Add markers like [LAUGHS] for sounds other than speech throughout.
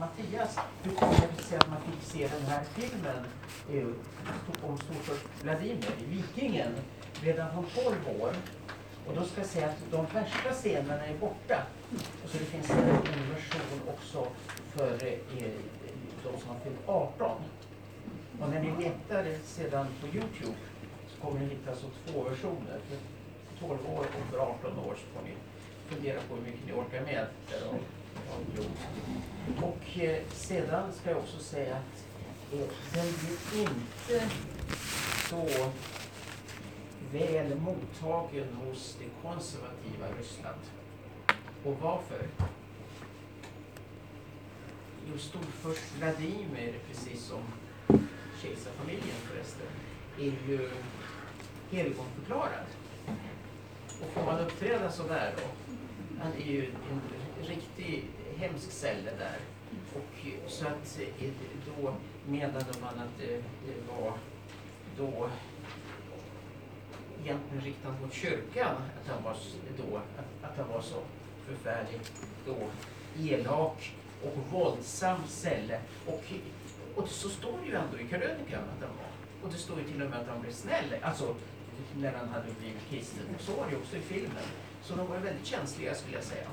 Mattias, hur kommer det sig att man fick se den här filmen eh, om storfurst Vladimir, Vikingen, redan från 12 år? Och då ska jag säga att de värsta scenerna är borta. Och så det finns en version också för eh, eh, de som har fyllt 18. Och när ni letar sedan på Youtube så kommer ni hitta så två versioner. För 12 år och för 18 år så får ni fundera på hur mycket ni orkar med. Och eh, sedan ska jag också säga att eh, den blir inte så väl mottagen hos det konservativa Ryssland. Och varför? Jo, storfurst Vladimir, precis som kejsarfamiljen förresten, är ju helgonförklarad. Och får man uppträda sådär då, han är ju en riktig hemsk celle där. Och så att eh, då menade man att det, det var då egentligen riktat mot kyrkan, att han var, då, att, att han var så förfärligt då elak och våldsam celle. Och, och så står det ju ändå i krönikan att han var. Och det står ju till och med att han blev snäll, alltså när han hade blivit kristen. Och så var det också i filmen. Så de var väldigt känsliga skulle jag säga.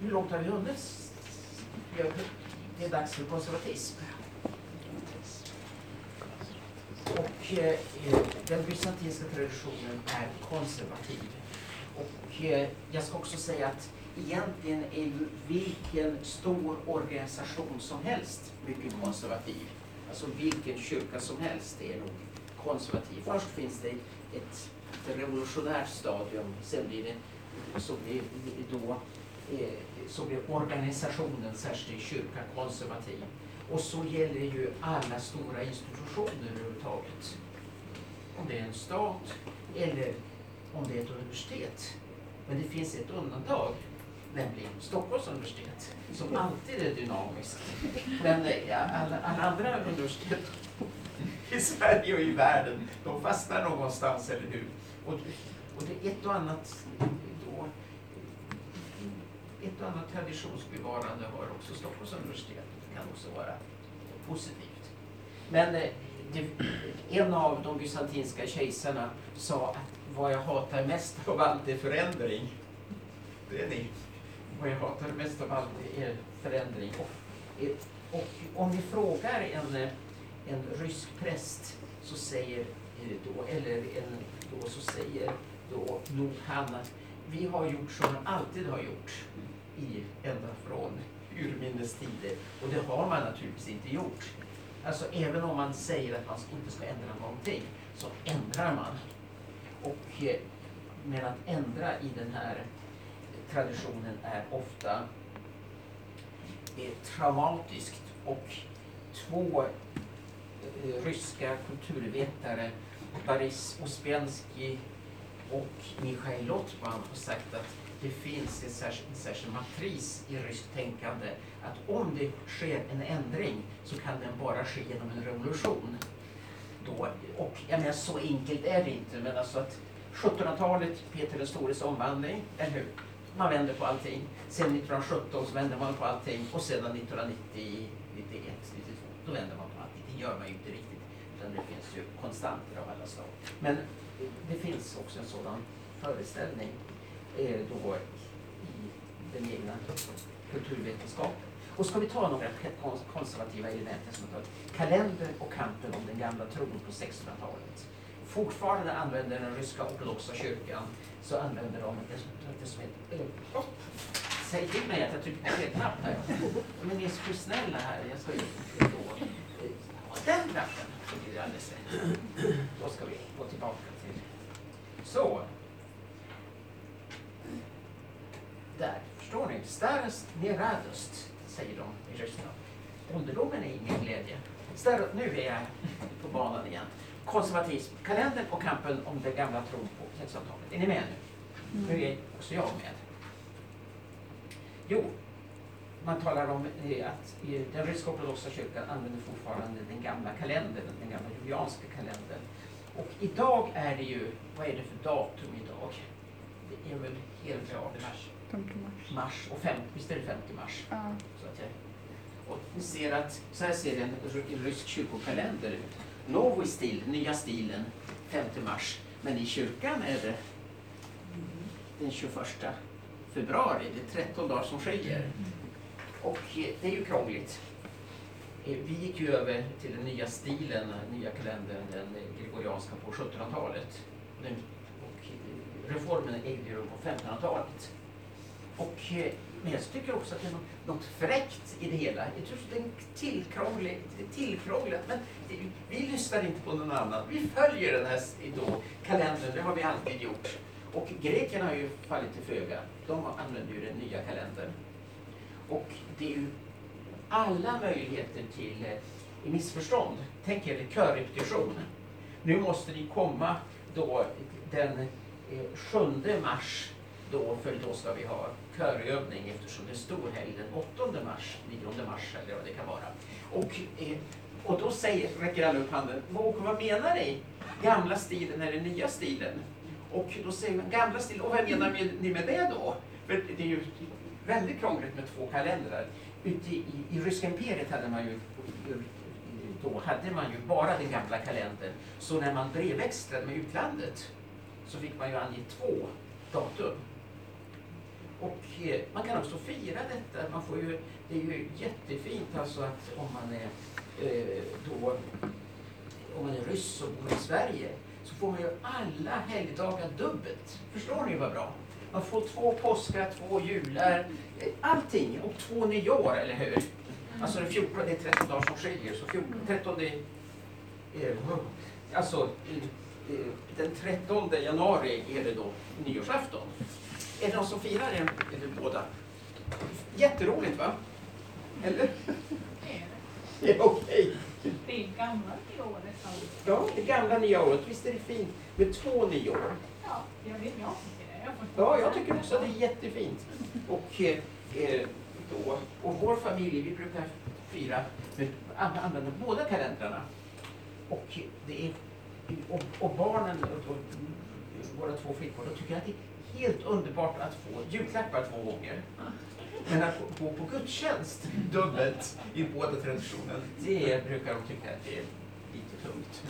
Hur långt har vi hunnit? Det är dags för konservatism. Och eh, den bysantinska traditionen är konservativ. Och eh, jag ska också säga att egentligen är ju vilken stor organisation som helst mycket konservativ. Alltså vilken kyrka som helst är nog konservativ. Först finns det ett revolutionärt stadium, sen blir det så blir då Eh, så blir organisationen, särskilt i kyrkan, konservativ. Och så gäller ju alla stora institutioner överhuvudtaget. Om det är en stat eller om det är ett universitet. Men det finns ett undantag, nämligen Stockholms universitet, som alltid är dynamiskt. Men eh, alla, alla andra universitet i Sverige och i världen, de fastnar någonstans, eller hur? Och, och det är ett och annat ett och annat traditionsbevarande har också Stockholms universitet. Det kan också vara positivt. Men eh, det, en av de bysantinska kejsarna sa att vad jag hatar mest av allt är förändring. Det är ni. Vad jag hatar mest av allt är förändring. Och, eh, och om ni frågar en, eh, en rysk präst så säger då, eller en, då, så säger då nog han att vi har gjort som man alltid har gjort i ända från urminnes tider. Och det har man naturligtvis inte gjort. Alltså även om man säger att man inte ska ändra någonting så ändrar man. Och eh, med att ändra i den här traditionen är ofta är traumatiskt. Och två eh, ryska kulturvetare, Boris Ospensky och Michail Lotman, har sagt att det finns en särskild, en särskild matris i ryskt tänkande att om det sker en ändring så kan den bara ske genom en revolution. Då, och jag menar, så enkelt är det inte, men alltså att 1700-talet, Peter den stores omvandling, eller hur? Man vänder på allting. Sen 1917 så vänder man på allting och sedan 1990, 91, 92, då vänder man på allting. Det gör man ju inte riktigt, utan det finns ju konstanter av alla slag. Men det finns också en sådan föreställning då i den egna kulturvetenskapen. Och ska vi ta några konservativa element, som kalendern och kampen om den gamla tron på 1600-talet. Fortfarande använder den ryska ortodoxa kyrkan, så använder de det som heter... Oh, säg till mig att jag trycker på fel knapp här. Men ni är så snälla här. Jag ska ju då... Den knappen, så blir alldeles rätt. Då ska vi gå tillbaka till... Så. Starost ne radost, säger de i Ryssland. Ålderdomen är ingen glädje. Starost, nu är jag på banan igen. Konservatism, kalendern och kampen om den gamla tron på 1600-talet. Är ni med nu? Nu är också jag med. Jo, man talar om eh, att eh, den ryska ortodoxa kyrkan använder fortfarande den gamla kalendern, den gamla julianska kalendern. Och idag är det ju, vad är det för datum idag? Det är väl helklart. 15 mars. mars och 50, visst är det 50 mars? Ja. Så att jag, och ni ser att, så här ser en rysk kyrkokalender ut. Novi stil, nya stilen, 5 mars. Men i kyrkan är det den 21 februari, det är 13 dagar som skiljer. Och det är ju krångligt. Eh, vi gick ju över till den nya stilen, den nya kalendern, den gregorianska på 1700-talet. Eh, reformen ägde rum på 1500-talet. Och, eh, men jag tycker också att det är något, något fräckt i det hela. Jag tror att det är tillkrånglat, men vi lyssnar inte på någon annan. Vi följer den här då, kalendern, det har vi alltid gjort. Och grekerna har ju fallit till föga. De använder ju den nya kalendern. Och det är ju alla möjligheter till eh, missförstånd. Tänk er körrepetition. Nu måste ni komma då den eh, 7 mars då, för då ska vi ha körövning eftersom det är storhelg den 8 mars, 9 mars eller vad det kan vara. Och, eh, och då säger, räcker alla upp handen, vad, vad menar ni? Gamla stilen eller nya stilen? Och då säger man gamla stilen, och vad menar ni med det då? För det är ju väldigt krångligt med två kalendrar. Ute i, i, i ryska imperiet hade man ju då hade man ju bara den gamla kalendern. Så när man brevväxlade med utlandet så fick man ju ange två datum. Och eh, man kan också fira detta. Man får ju, det är ju jättefint alltså att om man är eh, då om man är ryss och bor i Sverige så får man ju alla helgdagar dubbelt. Förstår ni vad bra? Man får två påskar, två jular, eh, allting och två nyår, eller hur? Alltså det är 14, det är 13 dagar som skiljer. Så 14, 13 är, eh, alltså den 13 januari är det då nyårsafton. Är det någon som firar en eller båda? Jätteroligt va? Eller? Det är Okej. det. Det är gamla i året alltså. Ja, det gamla nya året. Visst är det fint med två nyår? Ja, jag vet, jag tycker det. Ja, jag tycker också att det är jättefint. Och, eh, eh, då, och vår familj, vi brukar fira med an- använda båda kalendrarna. Och, det är, och, och barnen, och, och, våra två flickor, de tycker att det är helt underbart att få julklappar två gånger. Men att gå på gudstjänst dubbelt i båda traditionerna, det brukar de tycka att det är lite tungt.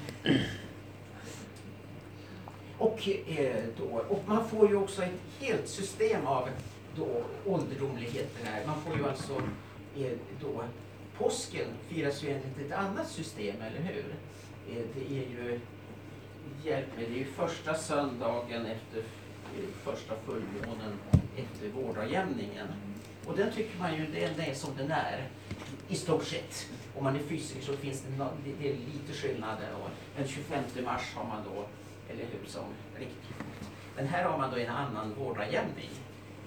Och, eh, då, och man får ju också ett helt system av då, ålderdomligheter här. Man får ju alltså eh, då, påsken firas ju enligt ett annat system, eller hur? Eh, det är ju, hjälp mig, det är ju första söndagen efter första fullmånen efter vårdagjämningen. Och den tycker man ju, den är som den är i stort sett. Om man är fysiker så finns det, det, är lite skillnader. Och den 25 mars har man då, eller hur, som riktpunkt. Men här har man då en annan vårdagjämning.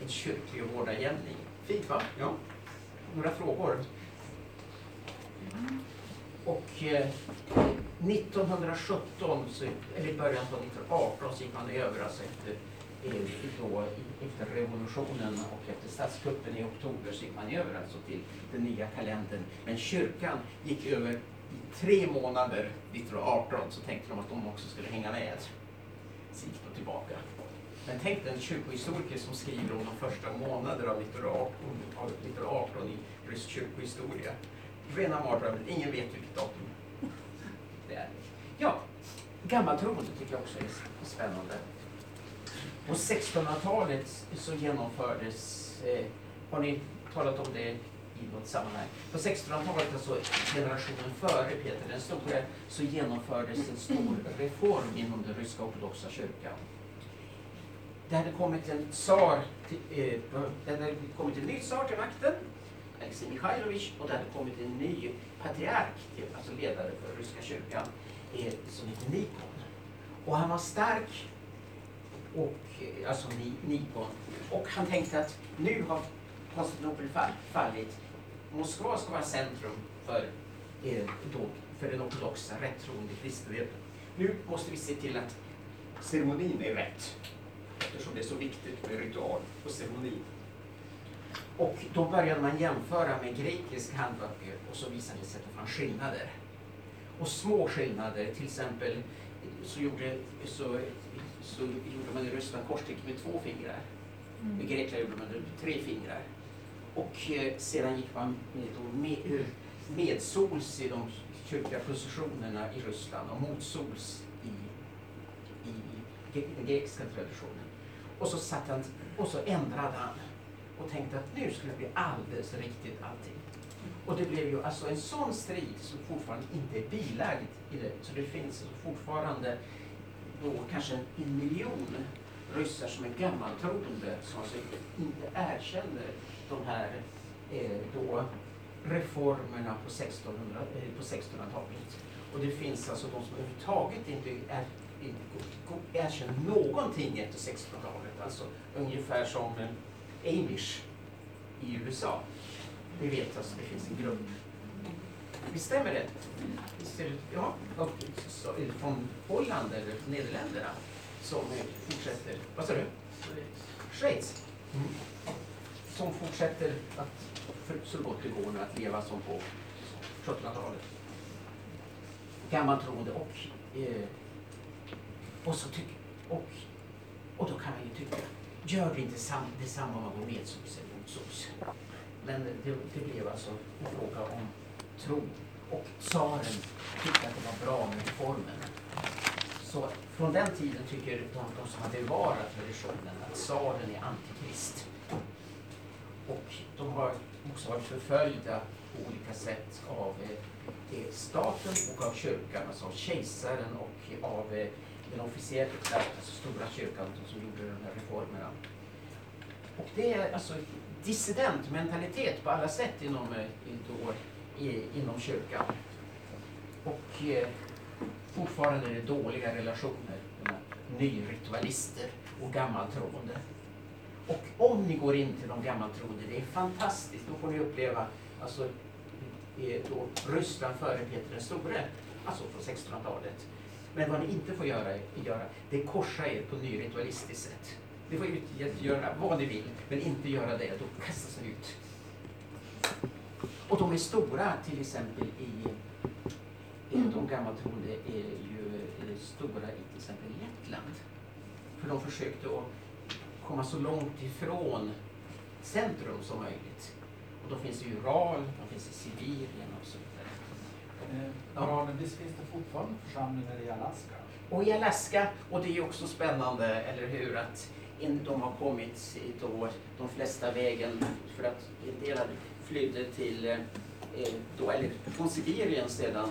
En kyrklig vårdagjämning. Fint va? Ja. Några frågor? Och eh, 1917, så, eller i början på 1918, så gick man över alltså efter, då, efter revolutionen och efter statskuppen i oktober så gick man över alltså till den nya kalendern. Men kyrkan gick över i tre månader 1918 så tänkte de att de också skulle hänga med. Så gick de tillbaka. Men tänk den kyrkohistoriker som skriver om de första månaderna av 1918, av 1918 i rysk kyrkohistoria. Rena mardrömmen, ingen vet vilket datum det är. Ja, gammaltroende tycker jag också är spännande. På 1600-talet så genomfördes, eh, har ni talat om det i något sammanhang? På 1600-talet, alltså generationen före Peter den store, så genomfördes en stor reform inom den ryska ortodoxa kyrkan. Det hade kommit en tsar, till, eh, det hade kommit en ny tsar till makten, Alexej Mikhailovich, och det hade kommit en ny patriark, till, alltså ledare för ryska kyrkan, eh, som heter Nikon. Och han var stark, och, alltså Nikon. Och han tänkte att nu har Konstantinopel fallit. Moskva ska vara centrum för, eh, då, för den ortodoxa rättroende kristenheten. Nu måste vi se till att ceremonin är rätt. Eftersom det är så viktigt med ritual och ceremoni. Och då började man jämföra med grekiska handböcker och så visade det sig att det fanns skillnader. Och små skillnader, till exempel så gjorde, så, så gjorde man i Ryssland korstecken med två fingrar. I Grekland gjorde man det med tre fingrar. Och eh, sedan gick man med, med, eh, medsols i de kyrkliga processionerna i Ryssland och motsols i, i gre- den grekiska traditionen. Och så, satt han, och så ändrade han och tänkte att nu skulle det bli alldeles riktigt allting. Och det blev ju alltså en sån strid som fortfarande inte är bilagd i det. Så det finns alltså fortfarande då kanske en miljon ryssar som är gammaltroende som alltså inte erkänner de här eh, då reformerna på 1600, eh, på 1600-talet. Och det finns alltså de som överhuvudtaget inte är, erkänner någonting efter 1600-talet. Alltså ungefär som eh, Amish i USA. Vi vet alltså att det finns en grupp. Visst stämmer det? Visst är det ja, och så, det från Holland eller Nederländerna som fortsätter. Vad sa du? Schweiz. Mm. Som fortsätter att för, så gott det går nu att leva som på 1700-talet. Gammaltroende och eh, och så tycker och, och då kan man ju tycka, gör det inte sam, detsamma om man går medsols eller motsols. Men det, det blev alltså en fråga om tro. Och tsaren tyckte att det var bra med reformen. Så från den tiden tycker de, de som har bevarat traditionen att tsaren är antikrist. Och de har också varit förföljda på olika sätt av eh, staten och av kyrkan, alltså av kejsaren och av eh, den officiella, alltså stora kyrkan som gjorde de här reformerna. Och det är alltså dissidentmentalitet på alla sätt inom, eh, då, i, inom kyrkan. Och eh, fortfarande är det dåliga relationer mellan nyritualister och gammaltroende. Och om ni går in till de gammaltroende, det är fantastiskt. Då får ni uppleva alltså, då Ryssland före Peter den store, alltså från 1600-talet. Men vad ni inte får göra, göra det är korsa er på nyritualistiskt sätt. Ni får göra vad ni vill, men inte göra det, då kastas ni ut. Och de är stora, till exempel i de gammaltroende är ju eh, stora i till exempel Lettland. För de försökte att komma så långt ifrån centrum som möjligt. Och då finns det ju Ural, de finns i Sibirien och så vidare. Eh, Moralen, visst finns det fortfarande församlingar i Alaska? Och i Alaska, och det är ju också spännande, eller hur, att in, de har kommit då, de flesta vägen för att en del hade flydde till, eh, eh, då, eller från Sibirien sedan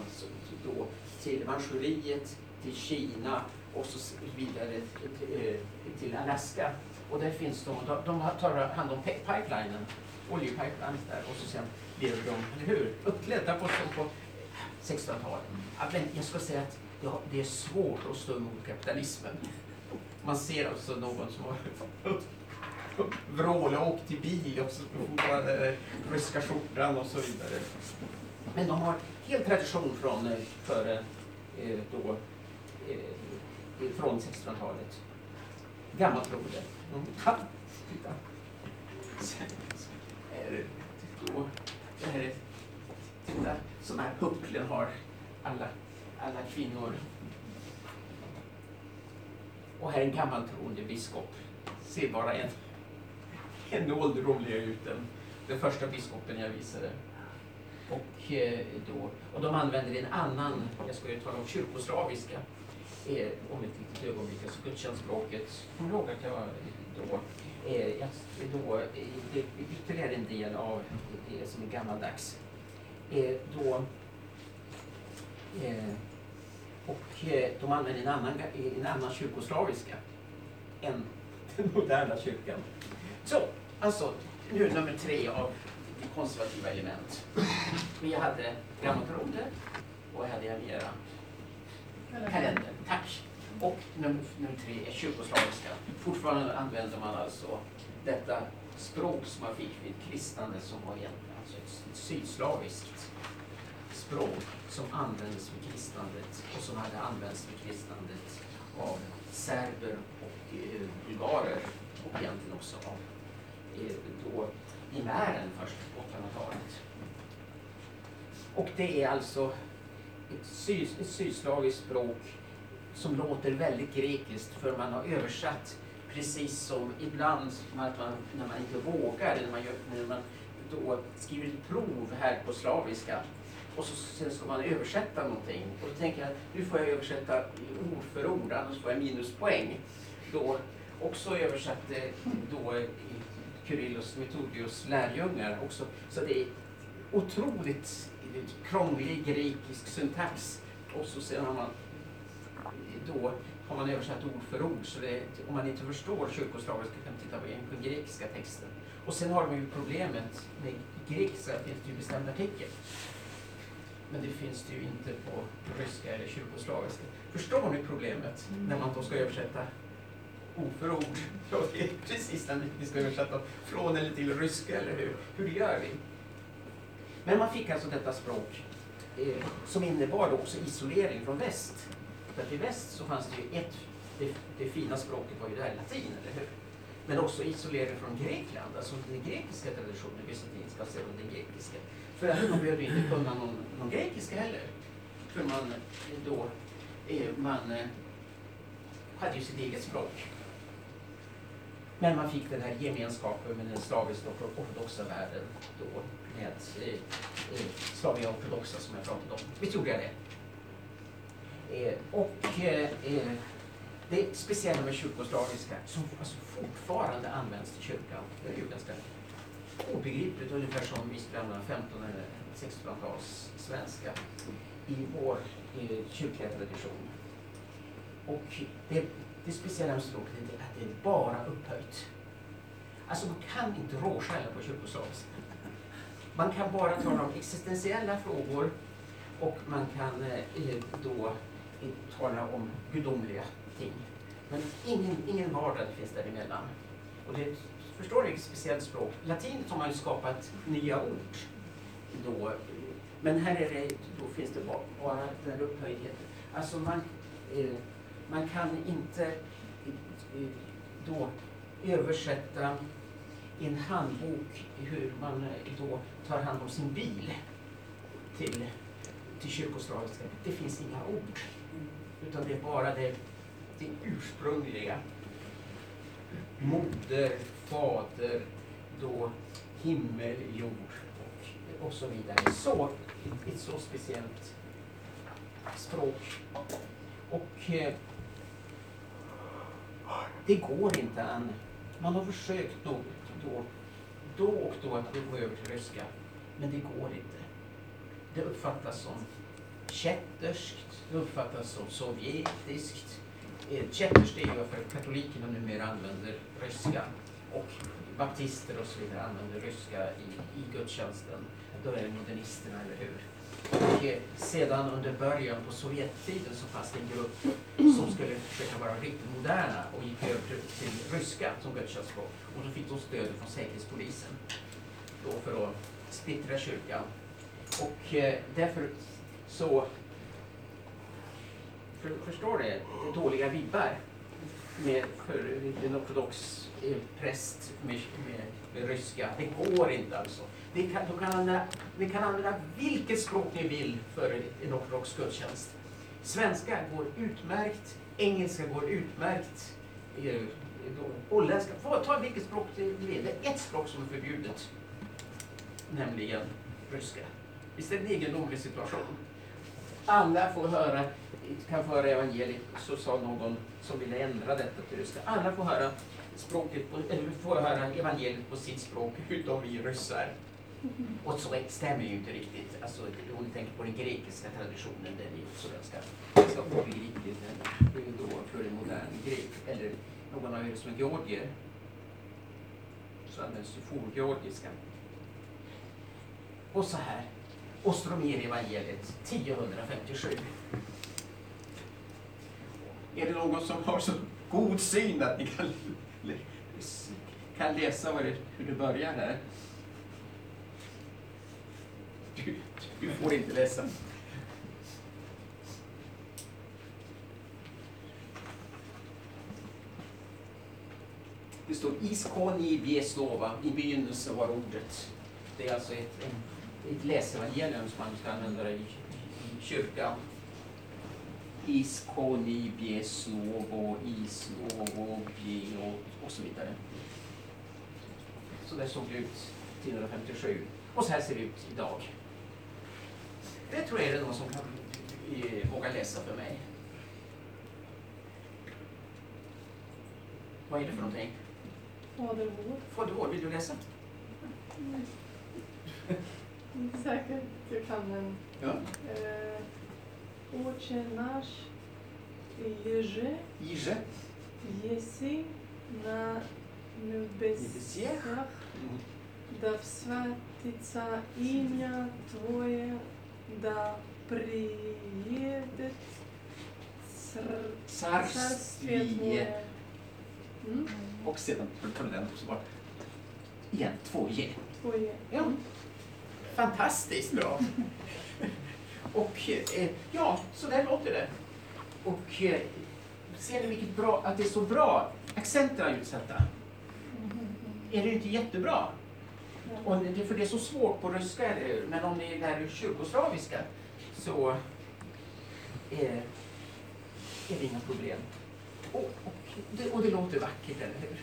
då, till Manchuriet, till Kina och så vidare eh, till, Alaska. Och där finns de, de, de tar hand om pipelinen, oljepipelines där och så sen lever de, eller hur, uppklädda på, på 1600-talet. Men jag ska säga att det är svårt att stå emot kapitalismen. Man ser alltså någon som har vrålat och i bil och så fortfarande ryska skjortan och så vidare. Men de har hel tradition från eh, före eh, då, eh, från 1600-talet. Gammaltroende. Mm. Ha, titta. Sen så är det då, det här är, titta, sådana här hucklen har alla, alla kvinnor. Och här är en gammaltroende biskop. Ser bara en, ännu ålderdomligare ut än den första biskopen jag visade. Och, eh, då, och de använder en annan, jag ska ju tala om kyrkoslaviska, eh, om ett litet ögonblick, alltså gudstjänstspråket. Kommer du ihåg att jag då, eh, jag, då eh, det är ytterligare en del av det som är gammaldags. Eh, då, eh, och eh, de använder en annan, en annan kyrkoslaviska än den moderna kyrkan. Så, alltså, nu nummer tre av konservativa element. Vi hade grammatroder och här hade jag mera kalender. Tack! Och nummer, nummer tre är kyrkoslaviska. Fortfarande använder man alltså detta språk som man fick vid kristnande som var egentligen alltså ett sydslaviskt språk som användes vid kristnandet och som hade använts vid kristnandet av serber och eh, bulgarer och egentligen också av Eh, då i Mähren först på 800-talet. Och det är alltså ett, syd, ett sydslaviskt språk som låter väldigt grekiskt för man har översatt precis som ibland när man, när man inte vågar, när man, gör, när man då skriver ett prov här på slaviska och så, sen ska man översätta någonting. Och då tänker jag, nu får jag översätta ord för ord, annars får jag minuspoäng. Då också översatte då i Kyrillos Metodios lärjungar också. Så det är otroligt krånglig grekisk syntax. Och så sen har man då har man översatt ord för ord. Så det, om man inte förstår kyrkoslaviska kan man titta på den grekiska texten. Och sen har de ju problemet med grekiska, det finns det ju bestämd artikel. Men det finns det ju inte på ryska eller kyrkoslaviska. Förstår ni problemet när man då ska översätta ord för ord? Ja, det är precis när vi ska översätta från eller till ryska, eller hur? Hur gör vi? Men man fick alltså detta språk eh, som innebar då också isolering från väst. För att i väst så fanns det ju ett, det, det fina språket var ju det här latin, eller hur? Men också isolering från Grekland, alltså den grekiska traditionen, bysantinska och den grekiska. För att man behövde inte kunna någon, någon grekiska heller. För man eh, då, eh, man eh, hade ju sitt eget språk. Men man fick den här gemenskapen med den slaviska och ortodoxa världen då med eh, eh, Slavia ortodoxa som jag pratade om. Visst gjorde jag det? Eh, och eh, eh det speciella med kyrkoslaviska som alltså fortfarande används i kyrkan, det är ju ganska obegripligt, ungefär som vi skulle använda 15 eller 1600-tals svenska i vår eh, kyrkliga tradition. Och det, det speciella med språket det är bara upphöjt. Alltså man kan inte råskälla på kyrkoslaviska. Man kan bara tala om existentiella frågor och man kan eh, då tala om gudomliga ting. Men ingen, ingen vardag finns däremellan. Och det förstår ni, ett speciellt språk. Latinet har man ju skapat nya ord. Då, men här är det, då finns det bara, bara den upphöjdheten. Alltså man, eh, man kan inte eh, då översätta en handbok hur man eh, då tar hand om sin bil till, till kyrkoslaviska. Det finns inga ord. Utan det är bara det, det ursprungliga. Moder, fader, då himmel, jord och, och så vidare. Så, ett, ett så speciellt språk. Och eh, det går inte än. Man har försökt då, då, då och då att gå över till ryska, men det går inte. Det uppfattas som kätterskt, det uppfattas som sovjetiskt. Eh, kätterskt är ju varför katolikerna numera använder ryska och baptister och så vidare använder ryska i, i gudstjänsten. Då är det modernisterna, eller hur? Och eh, sedan under början på Sovjettiden så fanns det en grupp som skulle försöka vara riktigt moderna och gick över till, till ryska som gudstjänstspråk. Och då fick de stöd från Säkerhetspolisen då för att splittra kyrkan. Och eh, därför så för, förstår det, dåliga vibbar med, för en ortodox eh, präst med, med, med ryska. Det går inte alltså. Ni kan, de kan använda, ni kan använda vilket språk ni vill för en ortodox gudstjänst. Svenska går utmärkt, engelska går utmärkt, eh, holländska, ta vilket språk ni vill. Det är ett språk som är förbjudet, nämligen ryska. Visst är det en egendomlig situation? Alla får höra, kan få höra evangeliet, så sa någon som ville ändra detta till ryska. Alla får höra, språket på, eller får höra evangeliet på sitt språk, utom vi ryssar. Och så stämmer ju inte riktigt. Alltså, om ni tänker på den grekiska traditionen, den är ju också ganska, ganska obegriplig. Den är ju då för en modern grek, eller någon av er som är georgier, så används ju forgeorgiska. Och så här, Ostromir evangeliet 1057. Är det någon som har så god syn att ni kan, kan läsa hur det börjar här? Du, får inte läsa. Det står Iskoni Vieslova, i begynnelsen var ordet. Det är alltså ett, ett läsevangelium som man ska använda i, i kyrkan. Iskoni, Bieslovo, Islovo, Bio och så vidare. Så där såg det ut 1957. Och så här ser det ut idag. Det tror jag är det någon som kan eh, våga läsa för mig. Vad är det för någonting? Fader vår. Fader vill du läsa? Inte säkert [LAUGHS] jag kan men... Ja. Eh, Отче наш, Jerzy, Ije. єси на небесах, да святиться ім'я Твоє, да приїде цар- царствие Царствие. Твоє. Mm, Och sedan tar du den också bara. Igen, två J. Твоє. Ja. Fantastiskt bra. Och eh, ja, så där låter det. Och eh, ser ni vilket bra, att det är så bra accenterna är utsatta? Är det inte jättebra? Och det, för det är så svårt på ryska, men om ni lär er kyrkoslaviska så eh, är det inga problem. Och, och, det, och det låter vackert, eller hur?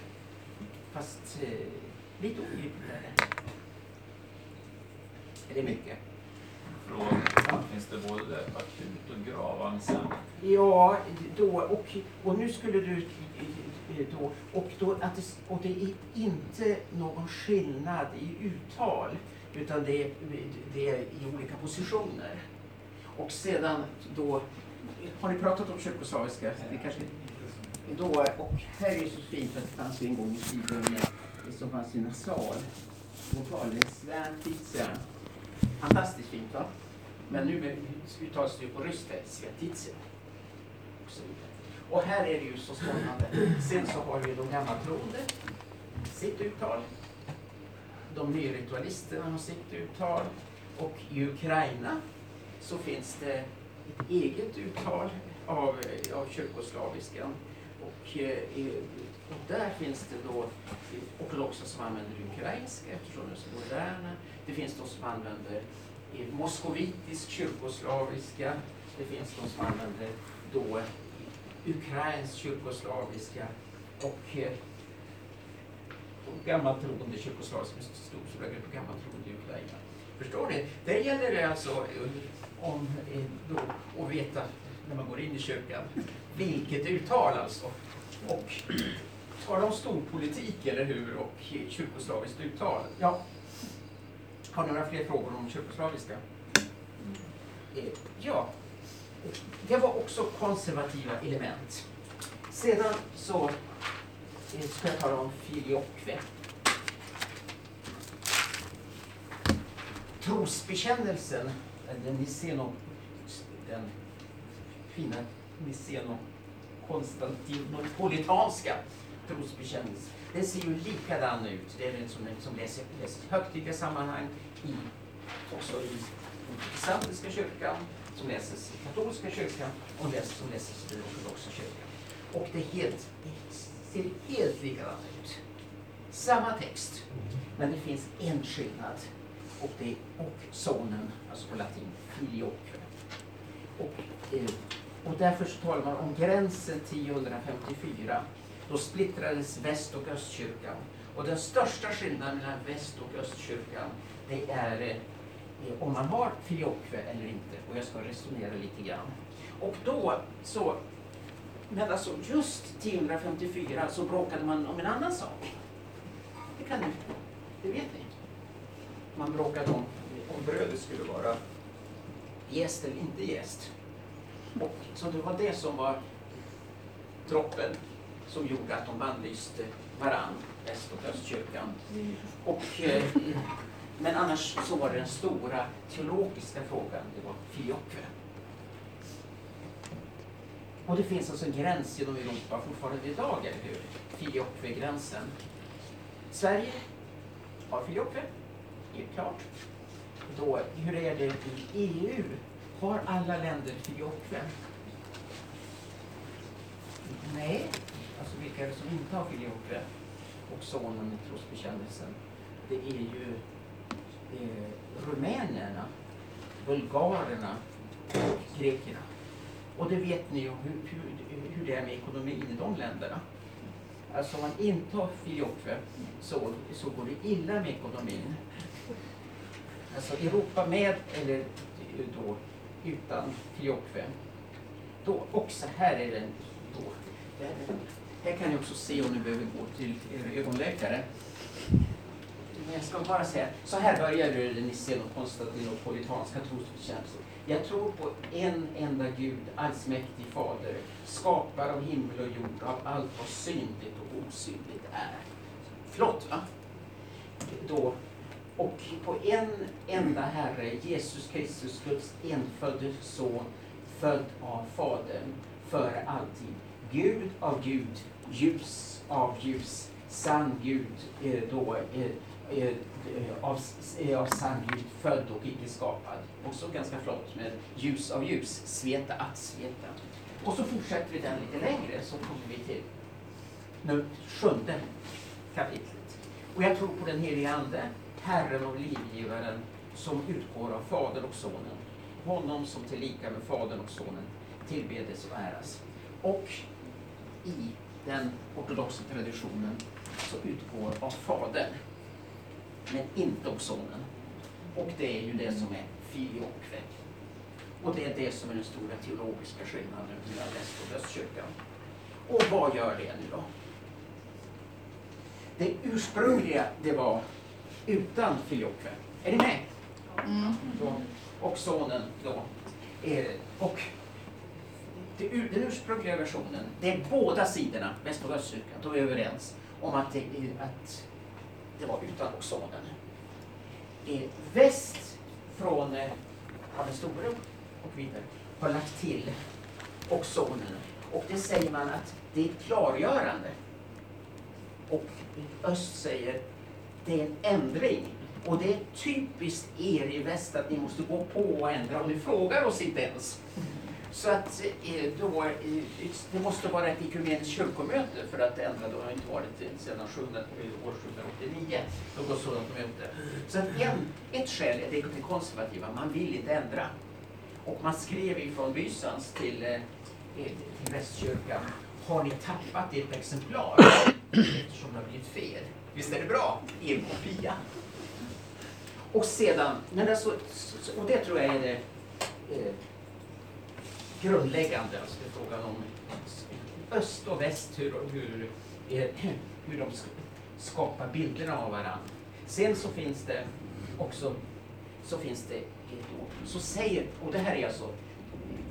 Fast eh, lite obegripligt är det. Är det mycket? Frågan, finns det både akut och grav angst? Ja, då, och, och nu skulle du då, och, då att det, och det är inte någon skillnad i uttal utan det är, det är i olika positioner. Och sedan då, har ni pratat om? Det kanske, då, och här är det så fint att det fanns en gång i tiden det som fanns i nasal. Vokal, det är Svärtitsa. Fantastiskt fint va? Men nu uttalas det ju på ryska, Svetice. Och, så vidare och här är det ju så spännande. Sen så har vi de gammaltroende, sitt uttal. De nyritualisterna har sitt uttal. Och i Ukraina så finns det ett eget uttal av, av kyrkoslaviskan. Och, eh, och där finns det då ortodoxa som använder ukrainska eftersom de är så moderna. Det finns de som använder moskovitisk kyrkoslaviska. Det finns de som använder då ukrainsk kyrkoslaviska och, eh, och gammaltroende kyrkoslaviska med stor grupp gammaltroende i Ukraina. Förstår ni? Där gäller det alltså om, eh, då, att veta när man går in i kyrkan vilket uttal alltså. Och tala om storpolitik, eller hur? Och kyrkoslaviskt uttal. Ja. Har ni några fler frågor om kyrkoslaviska? Eh, Ja. Det var också konservativa element. Sedan så eh, ska jag tala om filioque. Trosbekännelsen, eh, den niceno, den fina niceno-konstantinopolitanska trosbekännelsen. Den ser ju likadan ut. Det är den som, som läser, läses i högtidliga sammanhang, i, också i den protestantiska kyrkan, som läses i katolska kyrkan och läses, som läses i den ortodoxa kyrkan. Och det, helt, det ser helt likadant ut. Samma text, men det finns en skillnad. Och det är och sonen, alltså på latin, filioque. Och, eh, och därför så talar man om gränsen 1054. Då splittrades väst och östkyrkan. Och den största skillnaden mellan väst och östkyrkan det är eh, om man har filioque eller inte. Och jag ska resonera lite grann. Och då så, men alltså just 1054 så bråkade man om en annan sak. Det kan ni, det vet ni. Man bråkade om om brödet skulle vara jäst eller inte jäst. Och, så det var det som var droppen som gjorde att de bannlyste varann, väst och östkyrkan. Och, eh, men annars så var det den stora teologiska frågan, det var filioque. Och det finns alltså en gräns genom Europa fortfarande idag, eller hur? Filioque-gränsen. Sverige har filioque, helt klart. Då, hur är det i EU? Har alla länder filioque? Nej, alltså vilka är det som inte har filioque? Och sonen i trosbekännelsen. Det är ju Eh, rumänerna, bulgarerna och grekerna. Och det vet ni ju hur, hur, hur det är med ekonomin i de länderna. Alltså om man inte har filioque så, så går det illa med ekonomin. Alltså Europa med eller då utan filioque. Då, också här är den då. Här kan ni också se om ni behöver gå till er ögonläkare. Men jag ska bara säga, så här börjar det den senokonstantinopolitanska trosbekännelsen. Jag tror på en enda Gud, allsmäktig Fader, skapare av himmel och jord, av allt vad synligt och osynligt är. Flott va? Då, och på en enda Herre, Jesus Kristus, Guds enfödde son, född av Fadern, före alltid. Gud av Gud, ljus av ljus, sann Gud, eh, då, eh, är, eh, av, är av sann född och icke skapad. Också ganska flott med ljus av ljus, sveta att sveta. Och så fortsätter vi den lite längre så kommer vi till nu, sjunde kapitlet. Och jag tror på den helige Ande, Herren och livgivaren som utgår av Fadern och Sonen. Honom som tillika med Fadern och Sonen tillbedes och äras. Och i den ortodoxa traditionen så utgår av Fadern, men inte av Sonen. Och det är ju det som är filioque. Och det är det som är den stora teologiska skillnaden mellan väst och östkyrkan. Och vad gör det nu då? Det ursprungliga, det var utan filioque. Är ni med? Då, och sonen då. Och den ursprungliga versionen, det är båda sidorna, väst och östkyrkan, de är överens om att det, är- att det var utan och sonen. Eh, väst från eh, ja, den store och vidare har lagt till och sonen. Och det säger man att det är klargörande. Och öst säger det är en ändring. Och det är typiskt er i väst att ni måste gå på och ändra och ni frågar oss inte ens. Så att eh, då, eh, det måste vara ett ekumeniskt kyrkomöte för att ändra. Det har inte varit sedan eh, år 789, något sådant möte. Så att en, ett skäl är det konservativa, man vill inte ändra. Och man skrev ifrån Bysans till, till Västkyrkan, har ni tappat ert exemplar? Eftersom det har blivit fel. Visst är det bra? Er kopia. Och sedan, men alltså, och det tror jag är det eh, grundläggande, alltså det är frågan om öst och väst, hur, hur, hur de skapar bilderna av varandra. Sen så finns det också, så finns det, så säger, och det här är alltså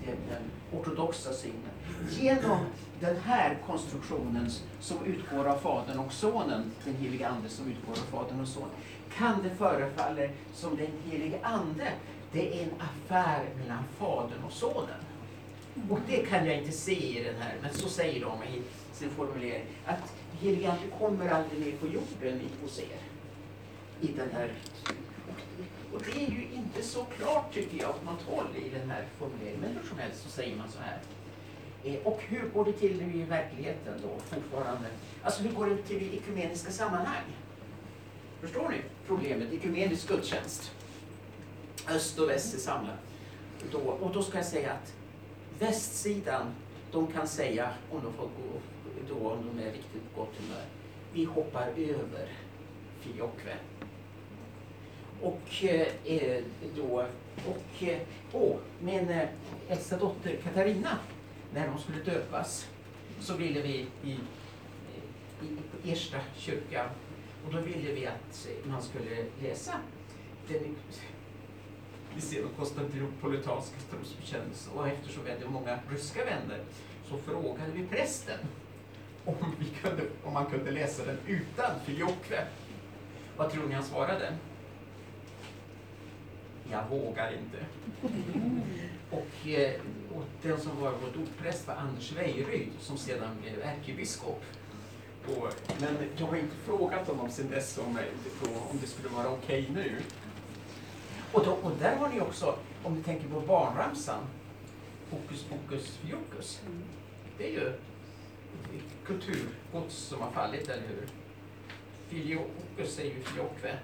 den ortodoxa synen, genom den här konstruktionen som utgår av Fadern och Sonen, den helige Ande som utgår av Fadern och Sonen, kan det förefalla som den helige Ande, det är en affär mellan Fadern och Sonen. Och det kan jag inte se i den här, men så säger de i sin formulering, att Heliga Ande kommer aldrig ner på jorden hos er. I den här och det är ju inte så klart tycker jag åt något håll i den här formuleringen. Men hur som helst så säger man så här. Eh, och hur går det till nu i verkligheten då fortfarande? Alltså hur går det till i ekumeniska sammanhang? Förstår ni problemet? Ekumenisk gudstjänst. Öst och väst är samlat. Då, och då ska jag säga att västsidan, de kan säga, om de får gå, då, om de är riktigt gott humör, vi hoppar över Fiokve. Och eh, eh, då, och, eh, åh, min eh, äldsta dotter Katarina, när hon skulle döpas, så ville vi i, eh, i, i Ersta kyrka, och då ville vi att man skulle läsa den vi ser de konstantinopolitanska trosbekännelsen och eftersom vi hade många ryska vänner så frågade vi prästen om, vi kunde, om man kunde läsa den utan filioque. Vad tror ni han svarade? Jag vågar inte. [LAUGHS] Och, eh, och den som var vår dopräst var Anders Weiryd som sedan blev ärkebiskop. Och, men jag har inte frågat honom sedan dess om, om det skulle vara okej nu. Och, då, och där har ni också, om ni tänker på barnramsan, Hokus pokus fiokus. Det är ju kulturgods som har fallit, eller hur? Filiokus är ju filioque.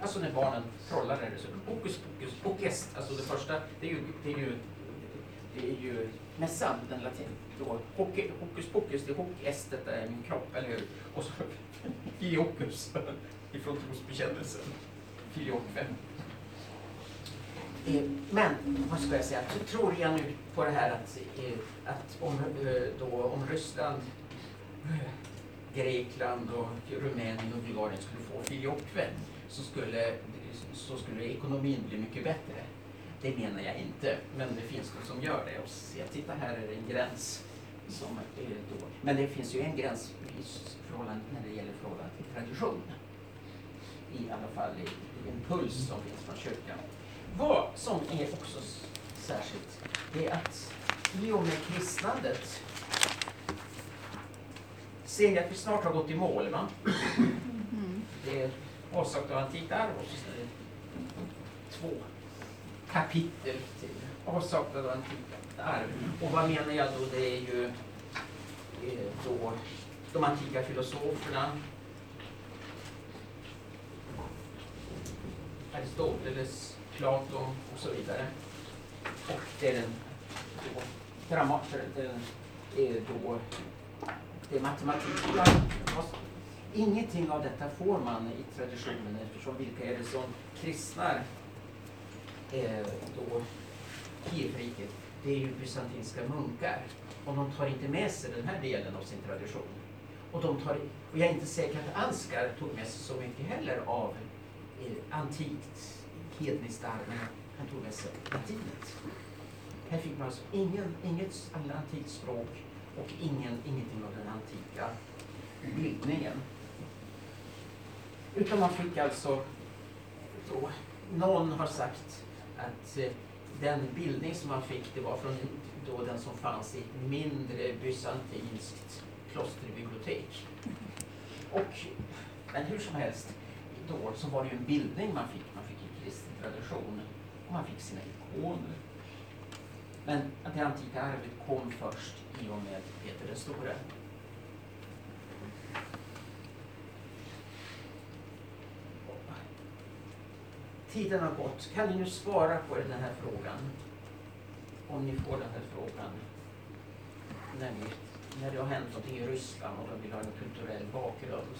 Alltså när barnen trollar är det så. Hokus pokus pokest, alltså det första, det är ju, det är ju det är ju mässan, den latin, då, hokus pokus, det är hockestet är min kropp, eller hur? Och så [LAUGHS] filiokus ifrån trosbekännelsen, filioque. Eh, men, vad ska jag säga, så tror jag nu på det här att, att om, eh, då, om Ryssland, eh, Grekland och Rumänien och Bulgarien skulle få filioque så skulle, så skulle ekonomin bli mycket bättre. Det menar jag inte, men det finns de som gör det. Och se, titta här är det en gräns. Som är då. Men det finns ju en gräns i förhållande, när det gäller förhållande till tradition. I alla fall i, i en puls som finns från kyrkan. Vad som är också särskilt, det är att i och med kristnandet ser ni att vi snart har gått i mål. Va? Det är avsagt av antikt arv och två kapitel till avsaknad av antika arv. Och vad menar jag då? Det är ju eh, då de antika filosoferna Aristoteles, Platon och så vidare. Och det är den då, dramater, den är då det är matematik. Ingenting av detta får man i traditionen eftersom vilka är det som kristnar eh, då Kievriket? Det är ju bysantinska munkar. Och de tar inte med sig den här delen av sin tradition. Och, de tar, och jag är inte säker att Ansgar tog med sig så mycket heller av eh, antikt hedniskt arv, men han tog med sig latinet. Här fick man alltså ingen, inget antikt språk och ingen, ingenting av den antika bildningen. Utan man fick alltså, då, någon har sagt att eh, den bildning som man fick det var från då den som fanns i ett mindre bysantinskt klosterbibliotek. Och, men hur som helst, då så var det ju en bildning man fick. Man fick en kristen tradition och man fick sina ikoner. Men att det antika arvet kom först i och med Peter den store. Tiden har gått. Kan ni nu svara på den här frågan? Om ni får den här frågan. När, ni, när det har hänt någonting i Ryssland och de vill ha en kulturell bakgrund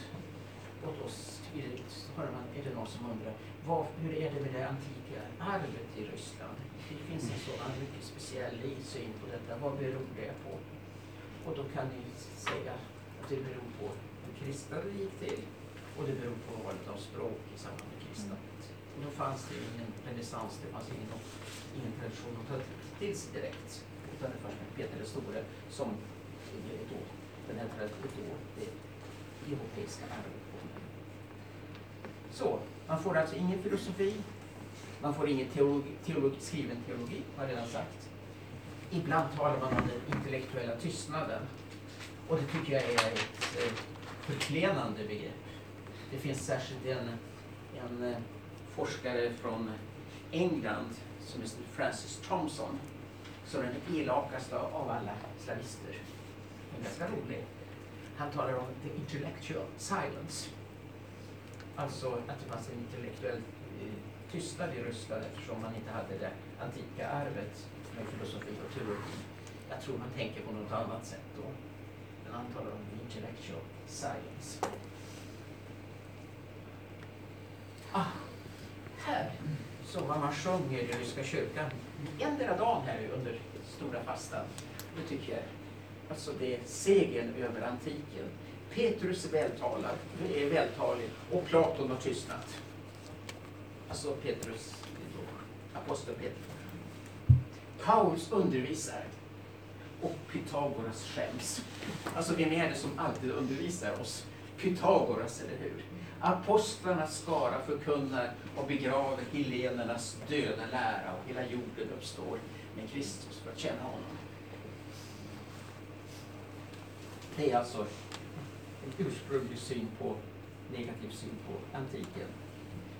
åt då skriver, hör man, är det någon som undrar, vad, hur är det med det antika arvet i Ryssland? Det finns en sådan mycket speciell syn på detta. Vad beror det på? Och då kan ni säga att det beror på hur kristna det gick till och det beror på valet av språk i samband med kristnandet. Och då fanns det ingen renässans, det fanns ingen, ingen tradition att ta till sig direkt. Utan det fanns Peter den store som då, den här traditionen, då, det europeiska arvet. Så, man får alltså ingen filosofi, man får ingen teologi, teologi, skriven teologi, har jag redan sagt. Ibland talar man om den intellektuella tystnaden. Och det tycker jag är ett eh, förklenande begrepp. Det finns särskilt en, en eh, forskare från England som heter Francis Thompson. Som är den elakaste av alla slavister. Ganska rolig. Han talar om the intellectual silence. Alltså att det fanns en intellektuell eh, tystnad i Ryssland eftersom man inte hade det antika arvet med filosofi och teologi. Jag tror man tänker på något annat sätt då. Men han talar om intellectual science. Ah, här, så vad man sjunger i Ryska kyrkan endera dagen här under stora fastan. Det tycker jag, alltså det är segern över antiken. Petrus är vältalad, är vältalig och Platon har tystnat. Alltså Petrus, aposteln Petrus. Paulus undervisar och Pythagoras skäms. Alltså vem är det som alltid undervisar oss? Pythagoras, eller hur? Apostlarnas skara förkunnar och begraver helenernas döda lära och hela jorden uppstår med Kristus för att känna honom. Det är alltså en ursprunglig syn på, negativ syn på antiken.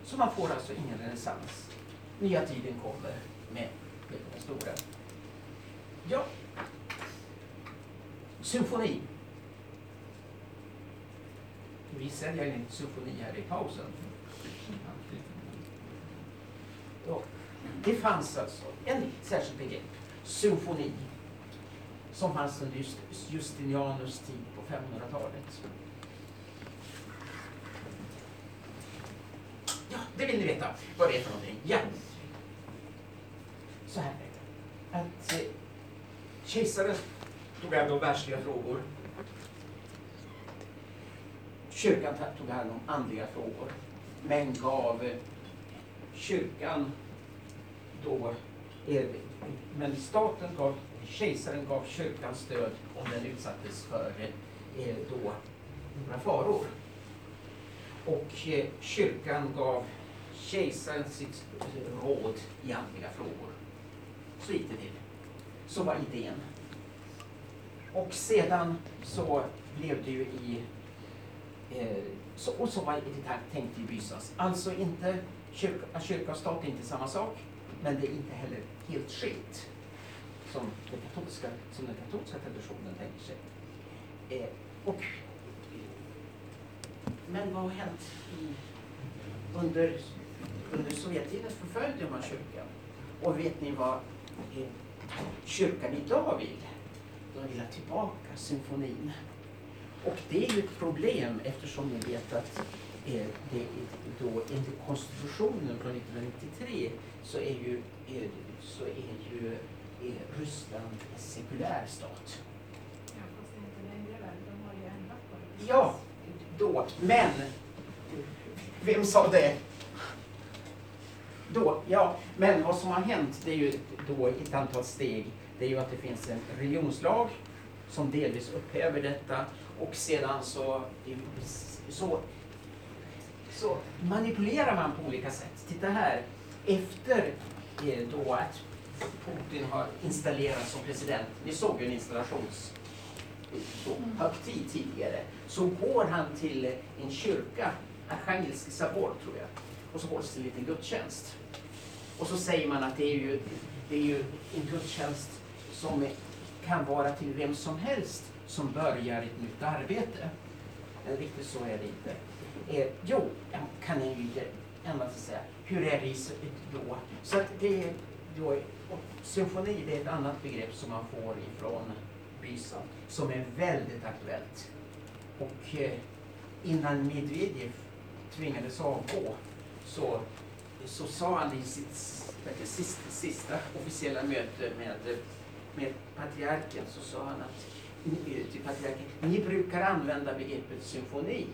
Så man får alltså ingen renässans. Nya tiden kommer med den stora. Ja. Symfoni. Vi säljer en symfoni här i pausen. Ja. Det fanns alltså en särskild begrepp symfoni som fanns under Justinianus tid på 500-talet. Ja, det vill ni veta vad det är för någonting. Ja. Så här är det. Att eh, kejsaren tog hand om världsliga frågor. Kyrkan tog hand om andliga frågor. Men gav eh, kyrkan då, eh, men staten gav, kejsaren gav kyrkan stöd om den utsattes för eh, eh, då några faror. Och eh, kyrkan gav kejsaren sitt eh, råd i andliga frågor. Så gick det till. Så var idén. Och sedan så blev det ju i Eh, så, och så var det här tänkt i Bysas. Alltså inte kyrka, kyrka och stat är inte samma sak, men det är inte heller helt skilt som den katolska, som den katolska traditionen tänker sig. Eh, och, men vad har hänt i, under, under Sovjettiden förföljde man kyrkan. Och vet ni vad kyrkan idag vill? De vill ha tillbaka symfonin. Och det är ju ett problem eftersom vi vet att eh, det är då enligt konstitutionen från 1993 så är ju, eh, så är ju eh, Ryssland en sekulär stat. Ja, fast inte längre väl. De har ju ändrat på det. Ja, då, men vem sa det? Då, ja, men vad som har hänt det är ju då ett antal steg. Det är ju att det finns en religionslag som delvis upphäver detta och sedan så, så, så manipulerar man på olika sätt. Titta här, efter eh, då att Putin har installerats som president, ni såg ju en installations högtid tidigare, så går han till en kyrka, Arkhangelsk Sabor tror jag, och så hålls det en liten gudstjänst. Och så säger man att det är ju, det är ju en gudstjänst som kan vara till vem som helst som börjar ett nytt arbete. Men riktigt så är det inte. Eh, jo, jag kan jag ju ändå säga, hur är det då? Så att det är då, och symfoni det är ett annat begrepp som man får ifrån bistånd som är väldigt aktuellt. Och eh, innan Medvedev tvingades avgå så, så sa han i sitt sista, sista officiella möte med, med patriarken så sa han att eh, till patriarken, ni brukar använda begreppet symfoni.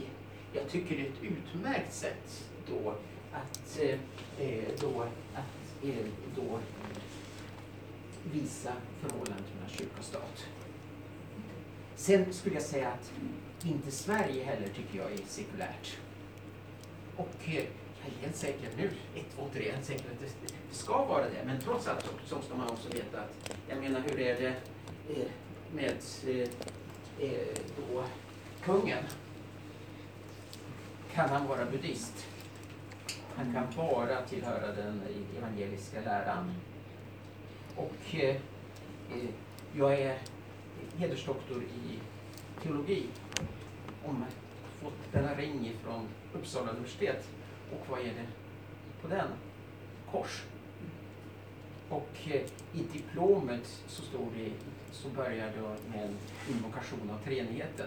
Jag tycker det är ett utmärkt sätt då att, eh, eh då, att eh, då visa förhållandet mellan kyrka och stat. Sen skulle jag säga att inte Sverige heller tycker jag är sekulärt. Och eh, jag är helt säker nu, ett, två, tre, jag är helt säker att det, det ska vara det. Men trots allt så, så ska man också veta att, jag menar hur är det eh, med eh, eh då kungen? Kan han vara buddhist? Han kan bara tillhöra den evangeliska läran. Och eh, eh, jag är hedersdoktor i teologi. Om fått denna ring ifrån Uppsala universitet. Och vad är det på den? Kors. Och eh, i diplomet så står det, så börjar det med en invokation av treenigheten.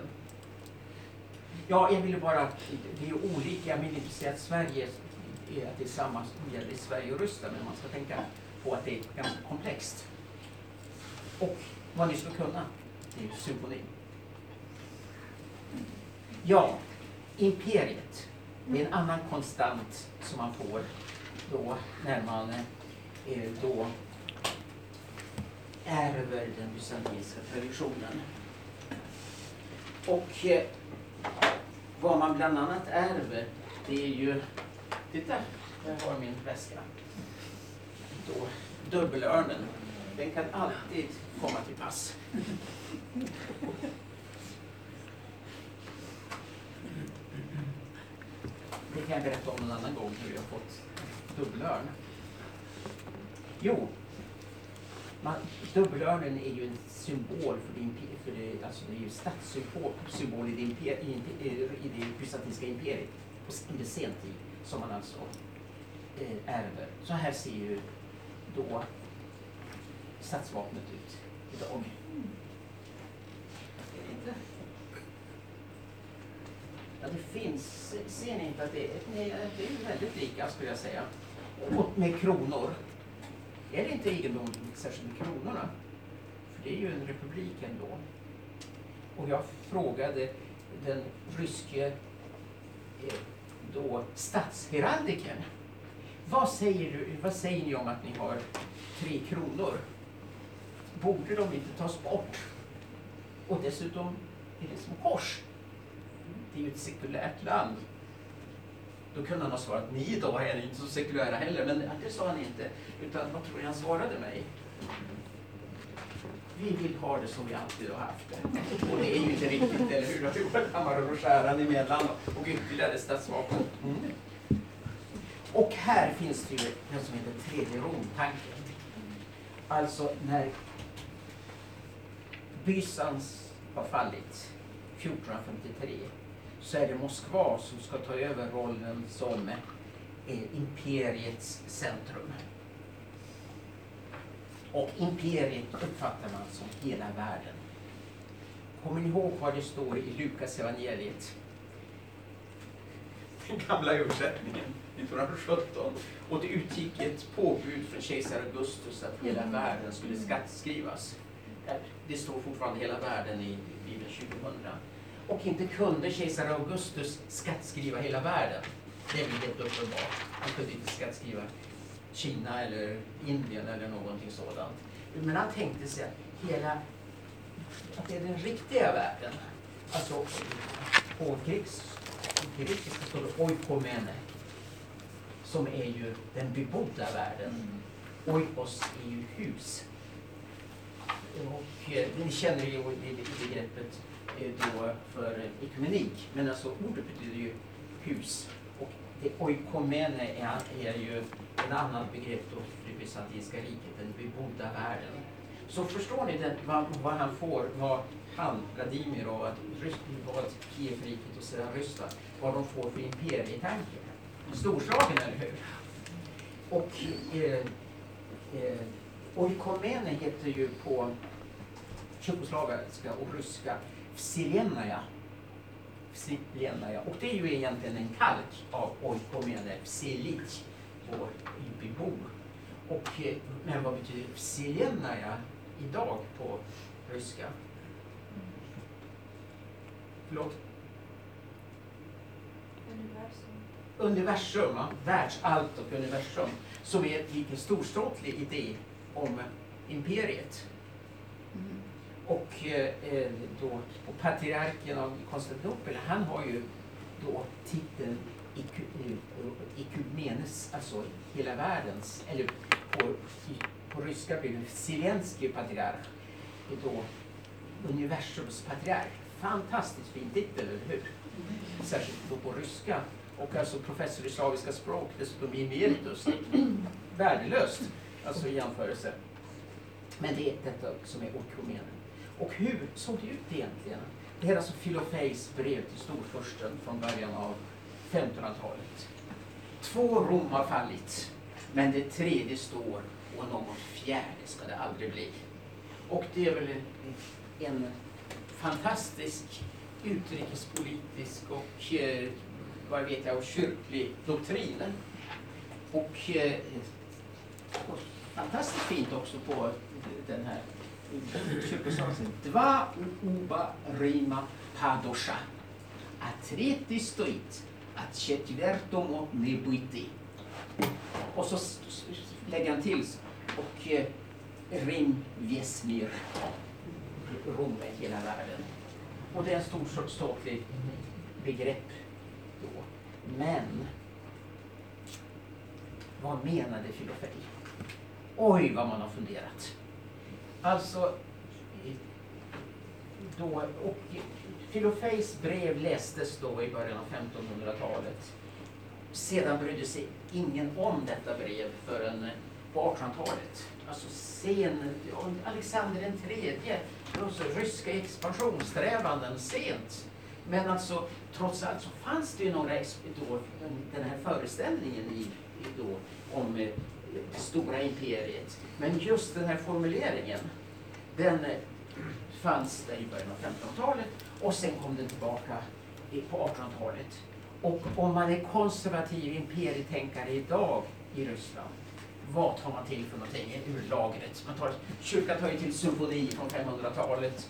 Ja, jag ville bara, det är ju olika, jag vill inte säga att Sverige, är, att det är samma som gäller i Sverige och Ryssland, men man ska tänka på att det är ganska komplext. Och vad ni ska kunna, det är ju symfoni. Ja, imperiet. Det är en annan konstant som man får då när man eh, då ärver den bysantinska traditionen. Och eh, vad man bland annat ärver, det är ju, titta, jag har min väska. Då, dubbelörnen, den kan alltid komma till pass. Det kan jag berätta om en annan gång hur jag har fått dubbelörn. Jo, man, dubbelörnen är ju en symbol för din, för det, alltså det är ju statssymbol symbol i det, i, i, i det bysantinska imperiet på, sen tid sentid som man alltså eh, ärver. Så här ser ju då statsvapnet ut idag. Ja, det finns, ser ni inte att det är, det är väldigt lika skulle jag säga. Och med kronor. Är det inte egendomligt särskilt med kronorna? För det är ju en republik ändå. Och jag frågade den ryske eh, då statsheraldikern. Vad säger, du, vad säger ni om att ni har tre kronor? Borde de inte tas bort? Och dessutom är det som kors. Det är ju ett sekulärt land. Då kunde han ha svarat, ni då är inte så sekulära heller. Men det sa han inte. Utan vad tror ni han svarade mig? Vi vill ha det som vi alltid har haft det. Och det är ju inte riktigt, eller hur? Det var hammaren och skäran emellan och ytterligare statsvapen. Mm. Och här finns det ju den som heter tredje Romtanken. Alltså när Bysans har fallit 1453 så är det Moskva som ska ta över rollen som eh, imperiets centrum. Och imperiet uppfattar man som hela världen. Kommer ni ihåg vad det står i Lukas evangeliet? Den gamla översättningen, 1917. Och det utgick ett påbud från kejsar Augustus att hela världen skulle skattskrivas. Det står fortfarande hela världen i Bibeln 2000. Och inte kunde kejsar Augustus skattskriva hela världen. Det är väl helt uppenbart. Han kunde inte skattskriva Kina eller Indien eller någonting sådant. Men han tänkte sig att hela, att det är den riktiga världen. Alltså på grekiska står det oikomene. Som är ju den bebodda världen. Oikos är ju hus. Och eh, ni känner ju begreppet eh, då för ekumenik. Men alltså ordet betyder ju hus. Och det oikomene är, är ju ett annat begrepp då för det bysantinska riket, den bebodda världen. Så förstår ni den, vad, vad han får, vad han, Vladimir och att, vad Kievriket och sedan Ryssland, vad de får för imperietanke. Storslagen, eller hur? Och eh, eh, Oikomene heter ju på tjeckoslovakiska och ryska Vsilenaja. Vsilenaja. Och det är ju egentligen en kalk av Oikomene, Vsilich och bebor. Och, eh, men vad betyder Vsilenaja idag på ryska? Förlåt? Universum. Universum, va? världsallt och universum, som är vilken storståtlig idé om imperiet. Och, eh, då, och patriarken av Konstantinopel, han har ju då titeln Ikumenes, alltså hela världens, eller på, på ryska blir det Zelenskyj patriark, då universums patriark. Fantastiskt fin titel, eller hur? Särskilt då på ryska. Och alltså professor i slaviska språk, dessutom emeritus. Värdelöst, alltså i jämförelse. Men det är detta som är okromenen. Och hur såg det ut egentligen? Det här är alltså Filofeis brev till storfursten från början av 1500-talet. Två Rom har fallit, men det tredje står och någon fjärde ska det aldrig bli. Och det är väl en, fantastisk utrikespolitisk och eh, vad vet jag, och kyrklig doktrin. Och eh, fantastiskt fint också på den här kyrkosalsen. Dva uba rima padosha. Atreti stoit. Att четвертому не бути. Och så s- s- lägger han till och eh, rim vesmir. Rom är hela världen. Och det är en stor ståtlig begrepp då. Men vad menade Filofej? Oj, vad man har funderat. Alltså, då, och Filofejs brev lästes då i början av 1500-talet. Sedan brydde sig ingen om detta brev förrän på 1800-talet. Alltså sen, Alexander den tredje, alltså ryska expansionssträvanden sent. Men alltså trots allt så fanns det ju några, då, den här föreställningen i, då, om eh, stora imperiet. Men just den här formuleringen, den eh, fanns där i början av 1500-talet och sen kom den tillbaka på 1800-talet. Och om man är konservativ imperietänkare idag i Ryssland, vad tar man till för någonting ur lagret? Man tar, kyrkan tar ju till symfoni från 500-talet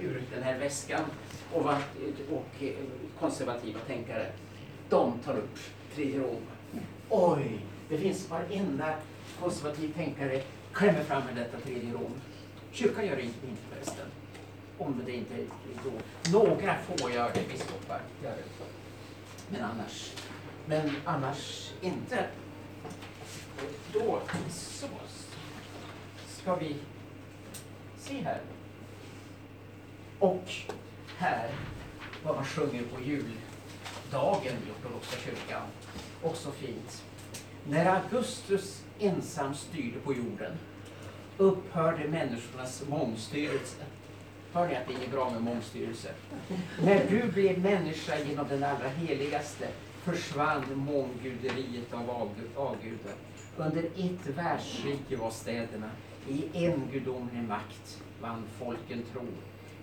ur den här väskan och, och eh, konservativa tänkare, de tar upp tredje Rom. Oj, det finns varenda konservativ tänkare klämmer fram med detta tredje Rom. Kyrkan gör det inte, inte förresten. Om det inte är då. Några få gör det, biskopar gör det. Men annars, men annars inte. Då så ska vi se här. Och här vad man sjunger på juldagen i ortodoxa kyrkan. Också fint. När Augustus ensam styrde på jorden upphörde människornas mångstyrelse. Hör ni att det är inget bra med mångstyrelse? När du blev människa genom den allra heligaste försvann mångguderiet av avgudar. Under ett världsrike var städerna. I en gudomlig makt vann folken tro.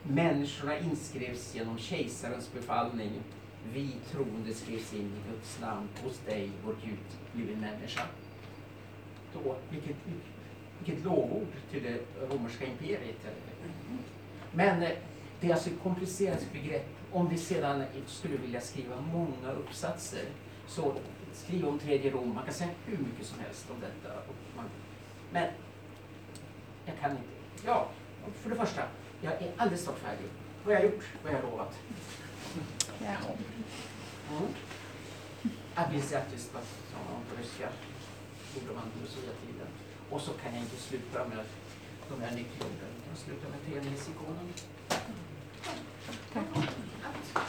Människorna inskrevs genom kejsarens befallning. Vi troende skrivs in i Guds namn. Hos dig, vår Gud, blev människa. Då, vilket, vilket lovord till det romerska imperiet. Men eh, det är alltså ett komplicerat begrepp. Om vi sedan skulle vilja skriva många uppsatser så skriv om tredje Rom. Man kan säga hur mycket som helst om detta. Men jag kan inte. Ja, för det första, jag är alldeles snart färdig. Vad har jag gjort? Vad har jag lovat? Jaha. Mm. Abisatus Patricia gjorde man Lucia-tiden. Och så kan jag inte sluta med de här nyckelorden. Jag slutar sluta med treningsikonen. Tack.